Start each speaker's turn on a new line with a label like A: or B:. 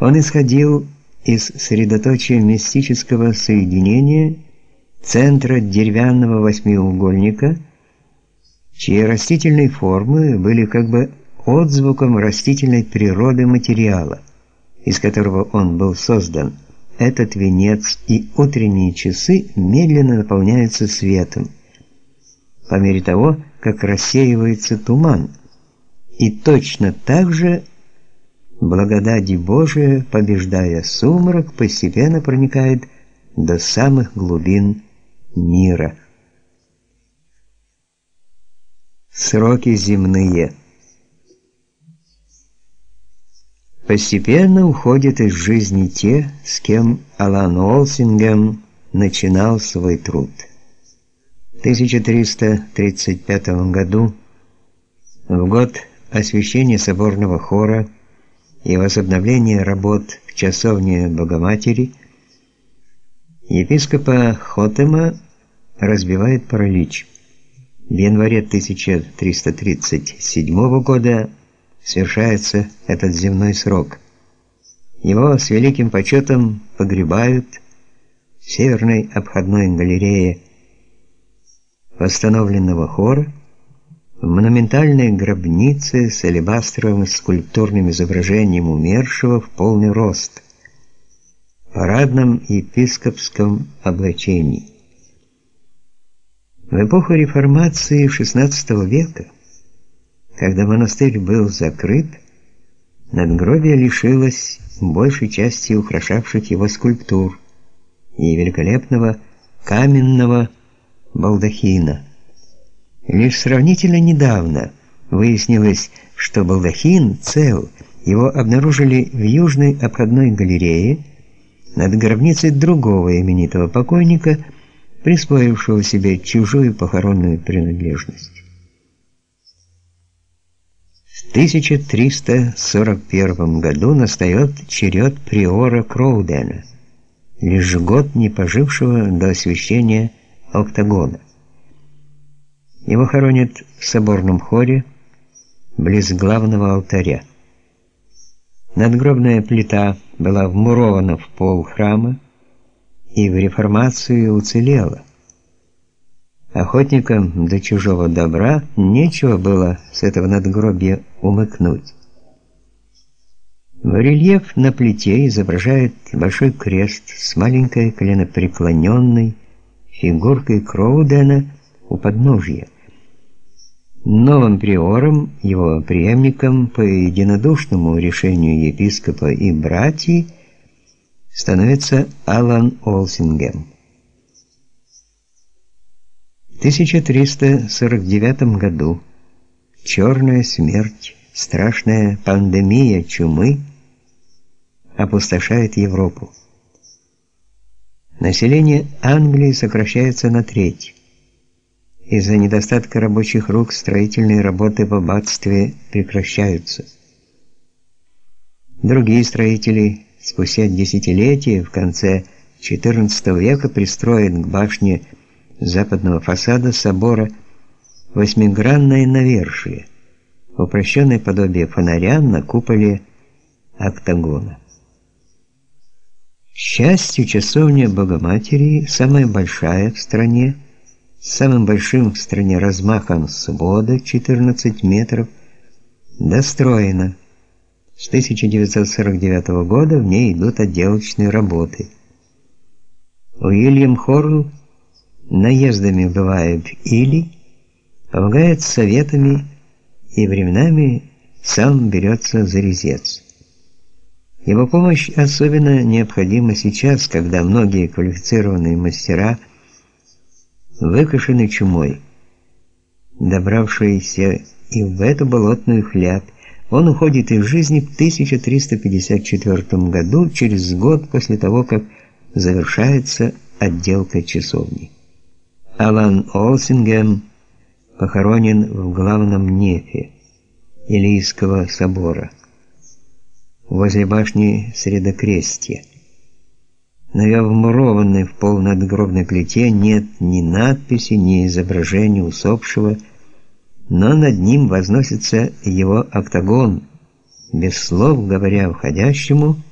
A: Он исходил из средоточия мистического соединения центра деревянного восьмиугольника, чьи растительные формы были как бы отзвуком растительной природы материала, из которого он был создан. Этот венец и утренние часы медленно наполняются светом, по мере того, как рассеивается туман. И точно так же благодать Божия, побеждая сумрак, постепенно проникает до самых глубин мира. Сроки земные Постепенно уходят из жизни те, с кем Алан Олсингем начинал свой труд. В 1335 году, в год освящения соборного хора и возобновления работ в часовне Богоматери, епископа Хотема разбивает паралич. В январе 1337 года свершается этот земной срок. Его с великим почетом погребают в северной обходной галерее восстановленного хора, в монументальной гробнице с алебастровым скульптурным изображением умершего в полный рост, в парадном епископском облачении. В эпоху реформации XVI века когда монастырь был закрыт, надгробие лишилось большей части украшавших его скульптур и великолепного каменного балдахина. Лишь сравнительно недавно выяснилось, что балдахин цел. Его обнаружили в южной обходной галерее над гробницей другого именитого покойника, присвоившего себе чужую похоронную принадлежность. 1341 году настает черед приора Кроудена, лишь год не пожившего до освящения октагона. Его хоронят в соборном хоре близ главного алтаря. Надгробная плита была вмурована в пол храма и в реформацию уцелела. Охотникам до чужого добра нечего было с этого надгробия умыкнуть. Рельеф на плите изображает большой крест с маленькой коленопреклоненной фигуркой Кроудена у подножья. Новым приором, его преемником по единодушному решению епископа и братьев становится Алан Олсингем. 1349 году черная смерть, страшная пандемия чумы опустошает Европу. Население Англии сокращается на треть. Из-за недостатка рабочих рук строительные работы в аббатстве прекращаются. Другие строители спустя десятилетия в конце XIV века пристроят к башне западного фасада собора восьмигранное навершие, упрощенное подобие фонаря на куполе октагона. К счастью, часовня Богоматери, самая большая в стране, с самым большим в стране размахом свода 14 метров, достроена. С 1949 года в ней идут отделочные работы. Уильям Хорл наездами бывает или помогает советами и временами сам берется за резец. Его помощь особенно необходима сейчас, когда многие квалифицированные мастера выкашены чумой. Добравшиеся и в эту болотную хлябь, он уходит из жизни в 1354 году, через год после того, как завершается отделка часовни. Алан Олсингем похоронен в главном нефе Илийского собора возле башни Средокрестия. На вмурованной в пол надгробной плите нет ни надписи, ни изображения усопшего, но над ним возносится его октагон, без слов говоря входящему –